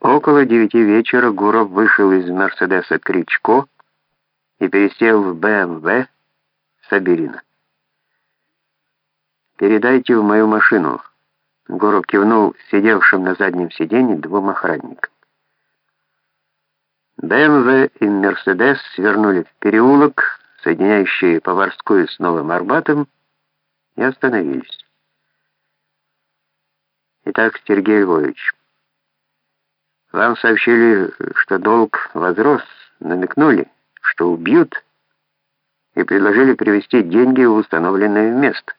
Около девяти вечера Гуров вышел из «Мерседеса» Кричко и пересел в БМВ Сабирина. «Передайте в мою машину», — Гуров кивнул сидевшим на заднем сиденье двум охранникам. БМВ и «Мерседес» свернули в переулок, соединяющий Поварскую с Новым Арбатом, и остановились. Итак, Сергей Львович, вам сообщили, что долг возрос, намекнули, что убьют, и предложили привезти деньги в установленное место.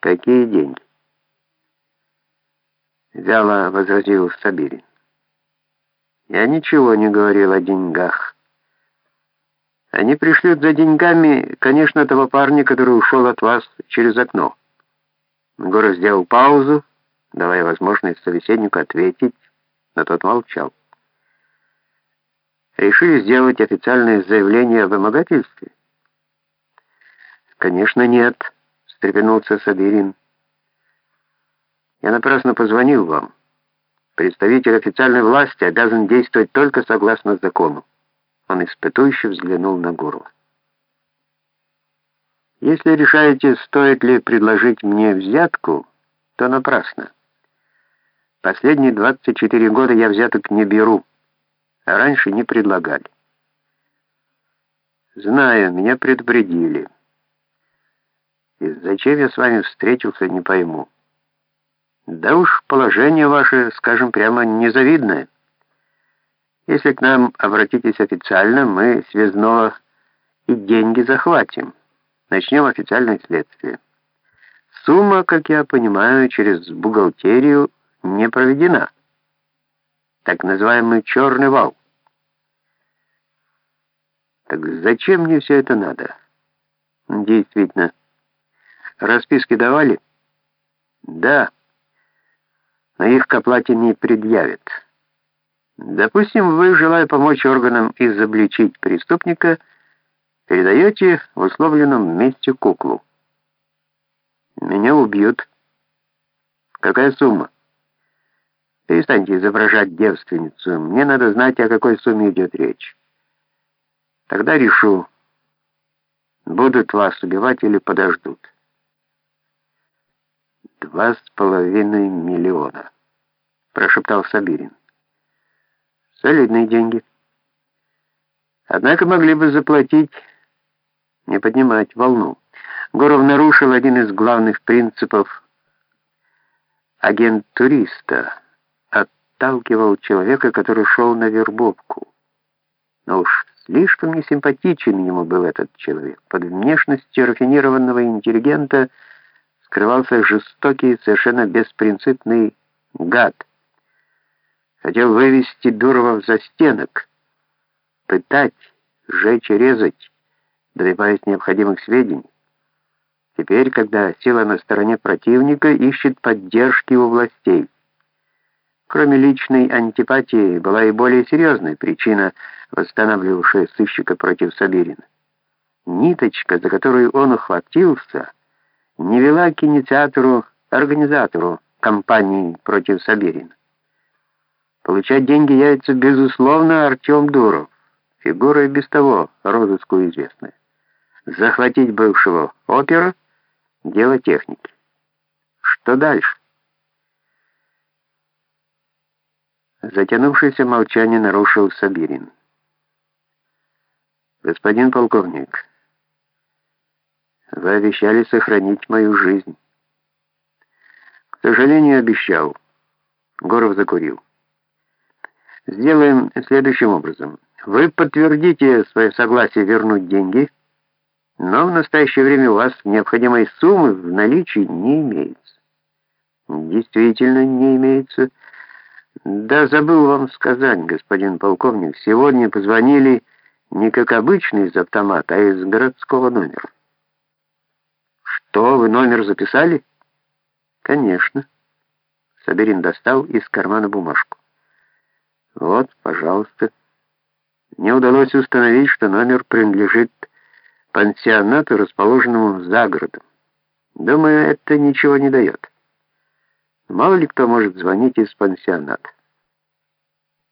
Какие деньги? Вяло возразил Сабирин. Я ничего не говорил о деньгах. Они пришлют за деньгами, конечно, того парня, который ушел от вас через окно. Гора сделал паузу, давая возможность собеседнику ответить, но тот молчал. Решили сделать официальное заявление о вымогательстве? Конечно, нет, встрепенулся Сабирин. Я напрасно позвонил вам. Представитель официальной власти обязан действовать только согласно закону. Он испытующе взглянул на Гурова. Если решаете, стоит ли предложить мне взятку, то напрасно. Последние 24 года я взяток не беру, а раньше не предлагали. Знаю, меня предупредили. И зачем я с вами встретился, не пойму. Да уж положение ваше, скажем прямо, незавидное. Если к нам обратитесь официально, мы связного и деньги захватим. Начнем официальное следствие. Сумма, как я понимаю, через бухгалтерию не проведена. Так называемый черный вал. Так зачем мне все это надо? Действительно. Расписки давали? Да. Но их к оплате не предъявят. Допустим, вы, желая помочь органам изобличить преступника, Передаете в условленном месте куклу. Меня убьют. Какая сумма? Перестаньте изображать девственницу. Мне надо знать, о какой сумме идет речь. Тогда решу, будут вас убивать или подождут. Два с половиной миллиона, прошептал Сабирин. Солидные деньги. Однако могли бы заплатить не поднимать волну. Горов нарушил один из главных принципов агент-туриста, отталкивал человека, который шел на вербовку. Но уж слишком несимпатичен ему был этот человек. Под внешностью рафинированного интеллигента скрывался жестокий, совершенно беспринципный гад. Хотел вывести Дурова в застенок, пытать, сжечь и резать, добиваясь необходимых сведений. Теперь, когда сила на стороне противника, ищет поддержки у властей. Кроме личной антипатии, была и более серьезная причина, восстанавливавшая сыщика против Сабирина. Ниточка, за которую он ухватился, не вела к инициатору, организатору кампании против Сабирина. Получать деньги яйца, безусловно, Артем Дуров, фигура и без того розыску известная. Захватить бывшего опера — дело техники. Что дальше? Затянувшееся молчание нарушил Сабирин. «Господин полковник, вы обещали сохранить мою жизнь». «К сожалению, обещал». Горов закурил. «Сделаем следующим образом. Вы подтвердите свое согласие вернуть деньги» но в настоящее время у вас необходимой суммы в наличии не имеется. Действительно не имеется. Да, забыл вам сказать, господин полковник, сегодня позвонили не как обычно из автомата, а из городского номера. Что, вы номер записали? Конечно. Саберин достал из кармана бумажку. Вот, пожалуйста. Мне удалось установить, что номер принадлежит пансионату, расположенному за городом. Думаю, это ничего не дает. Мало ли кто может звонить из пансионата.